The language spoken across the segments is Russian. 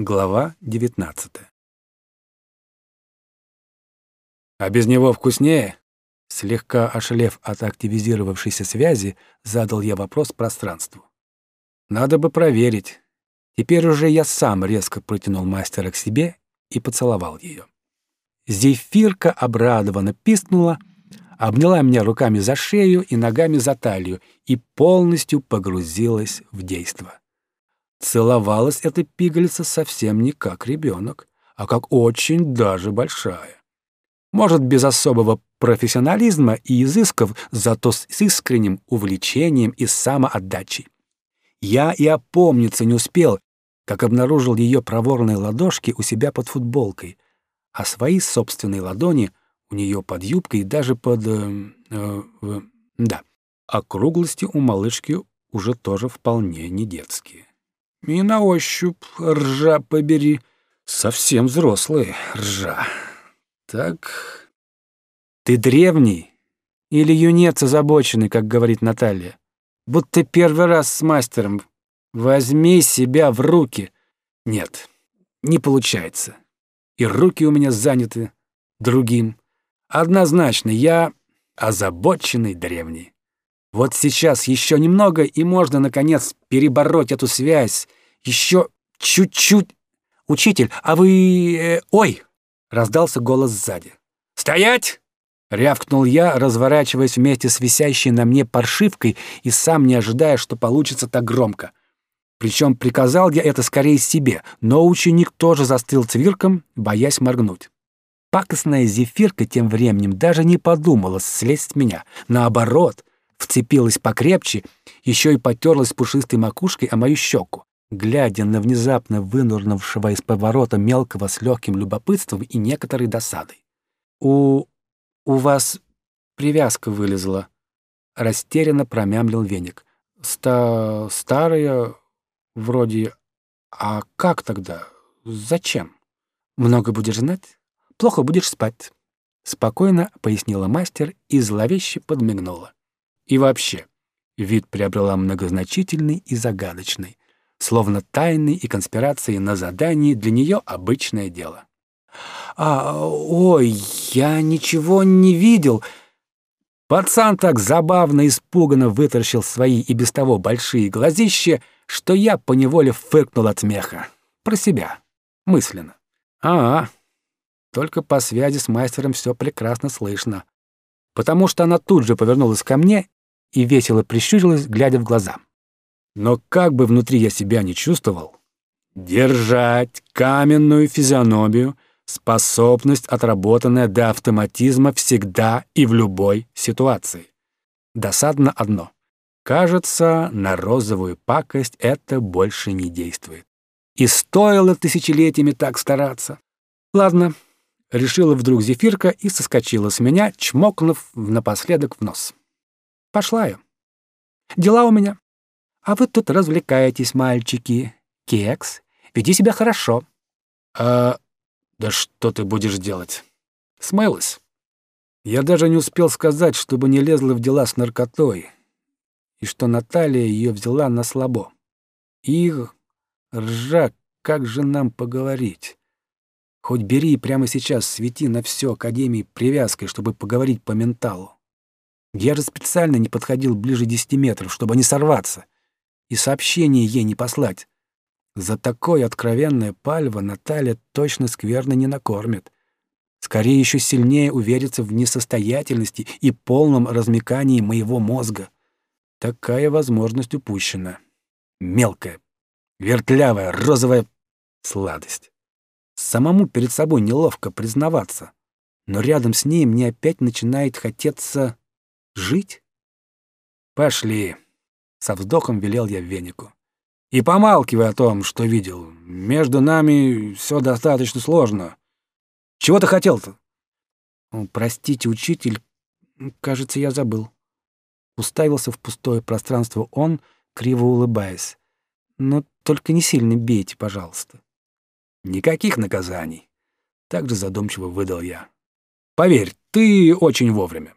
Глава 19 «А без него вкуснее?» Слегка ошалев от активизировавшейся связи, задал я вопрос пространству. «Надо бы проверить». Теперь уже я сам резко протянул мастера к себе и поцеловал ее. Зефирка обрадованно пискнула, обняла меня руками за шею и ногами за талию и полностью погрузилась в действо. Целовалась эта пигалица совсем не как ребенок, а как очень даже большая. Может, без особого профессионализма и изысков, зато с искренним увлечением и самоотдачей. Я и опомниться не успел, как обнаружил ее проворные ладошки у себя под футболкой, а свои собственные ладони у нее под юбкой и даже под... Э, э, э, да, округлости у малышки уже тоже вполне не детские. И на ощупь, ржа побери, совсем взрослые ржа. Так... Ты древний или юнец озабоченный, как говорит Наталья? Будто первый раз с мастером. Возьми себя в руки. Нет, не получается. И руки у меня заняты другим. Однозначно, я озабоченный древний. Вот сейчас еще немного, и можно, наконец, перебороть эту связь. Еще чуть-чуть. Учитель, а вы... Э, ой! Раздался голос сзади. «Стоять!» — рявкнул я, разворачиваясь вместе с висящей на мне паршивкой и сам не ожидая, что получится так громко. Причем приказал я это скорее себе, но ученик тоже застыл цвирком, боясь моргнуть. Пакостная зефирка тем временем даже не подумала слезть с меня. Наоборот, вцепилась покрепче, еще и потерлась пушистой макушкой о мою щеку, глядя на внезапно вынурнувшего из поворота мелкого с легким любопытством и некоторой досадой. «У... у вас привязка вылезла», — растерянно промямлил веник. «Ста... старая... вроде... А как тогда? Зачем? Много будешь знать, плохо будешь спать», — спокойно пояснила мастер и зловеще подмигнула. И вообще, вид приобрела многозначительный и загадочный, словно тайны и конспирации на задании для нее обычное дело. «А, ой, я ничего не видел!» Пацан так забавно испуганно вытаращил свои и без того большие глазища, что я поневоле фыркнул от смеха. Про себя. Мысленно. А, только по связи с мастером все прекрасно слышно. Потому что она тут же повернулась ко мне и весело прищурилась, глядя в глаза. Но как бы внутри я себя не чувствовал, держать каменную физиономию — способность, отработанная до автоматизма всегда и в любой ситуации. Досадно одно. Кажется, на розовую пакость это больше не действует. И стоило тысячелетиями так стараться. Ладно, решила вдруг зефирка и соскочила с меня, чмокнув напоследок в нос. Пошла я. Дела у меня. А вы тут развлекаетесь, мальчики. Кекс, веди себя хорошо. А да что ты будешь делать? Смылась. Я даже не успел сказать, чтобы не лезла в дела с наркотой, и что Наталья ее взяла на слабо. Их, ржа, как же нам поговорить? Хоть бери прямо сейчас, свети на все Академии привязкой, чтобы поговорить по менталу. Я же специально не подходил ближе десяти метров, чтобы не сорваться и сообщение ей не послать. За такое откровенное пальво Наталья точно скверно не накормит. Скорее еще сильнее уверится в несостоятельности и полном размекании моего мозга. Такая возможность упущена. Мелкая, вертлявая, розовая сладость. Самому перед собой неловко признаваться, но рядом с ней мне опять начинает хотеться Жить? Пошли. Со вздохом велел я венику. И помалкивай о том, что видел. Между нами все достаточно сложно. Чего ты хотел-то? Простите, учитель, кажется, я забыл. Уставился в пустое пространство он, криво улыбаясь. Но только не сильно бейте, пожалуйста. Никаких наказаний. Так же задумчиво выдал я. Поверь, ты очень вовремя.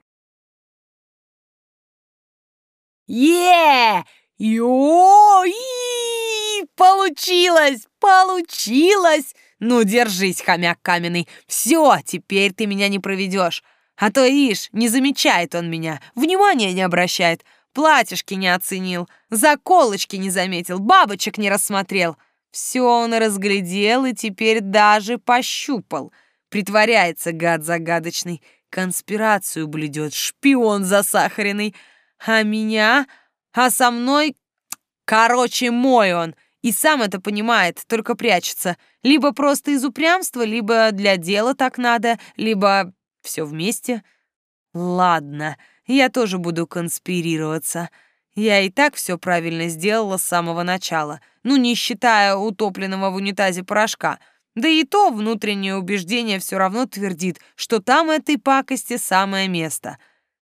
Е! Йо! И! Получилось! Получилось! Ну, держись, хомяк каменный. Все, теперь ты меня не проведешь. А то, ишь, не замечает он меня, внимания не обращает, платьишки не оценил, заколочки не заметил, бабочек не рассмотрел. Все он разглядел и теперь даже пощупал. Притворяется гад загадочный, конспирацию блюдет, шпион засахаренный. А меня, а со мной... Короче, мой он, и сам это понимает, только прячется. Либо просто из упрямства, либо для дела так надо, либо все вместе? Ладно, я тоже буду конспирироваться. Я и так все правильно сделала с самого начала, ну, не считая утопленного в унитазе порошка. Да и то внутреннее убеждение все равно твердит, что там этой пакости самое место.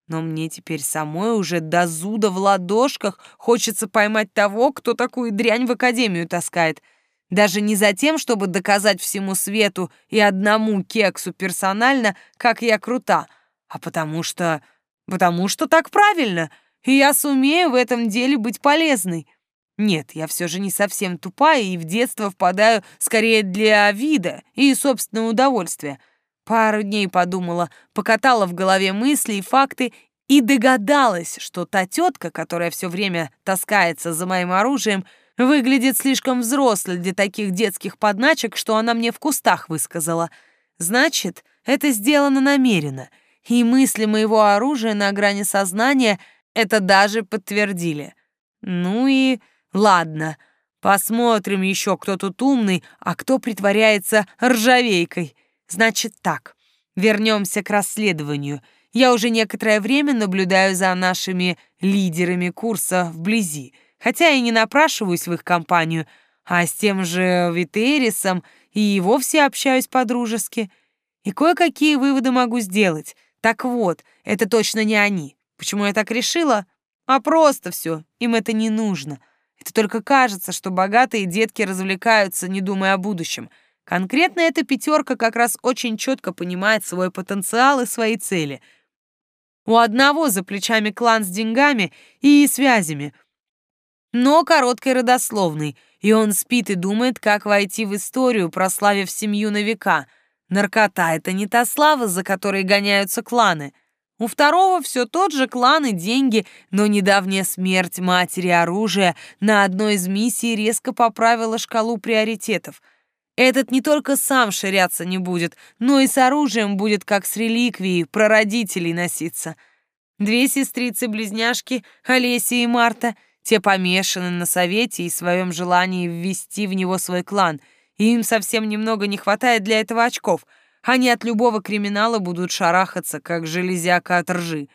Но мне теперь самой уже до зуда в ладошках хочется поймать того, кто такую дрянь в академию таскает — даже не за тем, чтобы доказать всему свету и одному кексу персонально, как я крута, а потому что... потому что так правильно, и я сумею в этом деле быть полезной. Нет, я все же не совсем тупая и в детство впадаю скорее для вида и собственного удовольствия. Пару дней подумала, покатала в голове мысли и факты и догадалась, что та тетка, которая все время таскается за моим оружием, Выглядит слишком взрослой для таких детских подначек, что она мне в кустах высказала. Значит, это сделано намеренно, и мысли моего оружия на грани сознания это даже подтвердили. Ну и ладно, посмотрим еще, кто тут умный, а кто притворяется ржавейкой. Значит так, вернемся к расследованию. Я уже некоторое время наблюдаю за нашими лидерами курса вблизи — хотя и не напрашиваюсь в их компанию, а с тем же Витерисом и вовсе общаюсь по-дружески. И кое-какие выводы могу сделать. Так вот, это точно не они. Почему я так решила? А просто все, им это не нужно. Это только кажется, что богатые детки развлекаются, не думая о будущем. Конкретно эта пятерка как раз очень четко понимает свой потенциал и свои цели. У одного за плечами клан с деньгами и связями — но короткой родословной, и он спит и думает, как войти в историю, прославив семью на века. Наркота — это не та слава, за которой гоняются кланы. У второго все тот же клан и деньги, но недавняя смерть матери оружия на одной из миссий резко поправила шкалу приоритетов. Этот не только сам ширяться не будет, но и с оружием будет как с реликвией прародителей носиться. Две сестрицы-близняшки, Олеся и Марта — те помешаны на совете и своем желании ввести в него свой клан, им совсем немного не хватает для этого очков. Они от любого криминала будут шарахаться, как железяка от ржи.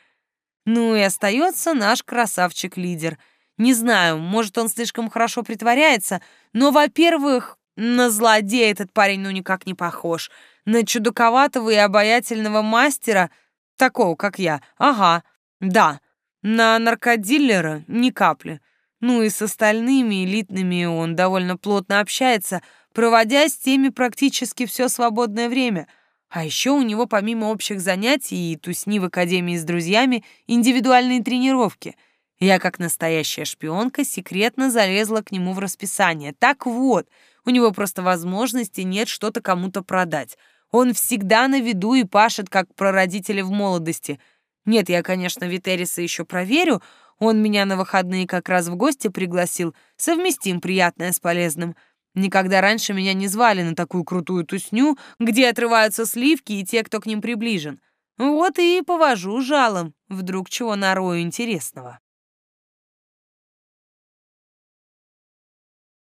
Ну и остается наш красавчик-лидер. Не знаю, может, он слишком хорошо притворяется, но, во-первых, на злодея этот парень ну никак не похож. На чудаковатого и обаятельного мастера, такого, как я, ага, да, на наркодиллера ни капли. Ну и с остальными элитными он довольно плотно общается, проводя с теми практически все свободное время. А еще у него помимо общих занятий и тусни в академии с друзьями индивидуальные тренировки. Я, как настоящая шпионка, секретно залезла к нему в расписание. Так вот, у него просто возможности нет что-то кому-то продать. Он всегда на виду и пашет, как прародители в молодости — нет, я, конечно, Витериса еще проверю. Он меня на выходные как раз в гости пригласил. Совместим приятное с полезным. Никогда раньше меня не звали на такую крутую тусню, где отрываются сливки и те, кто к ним приближен. Вот и повожу жалом, вдруг чего нарою интересного.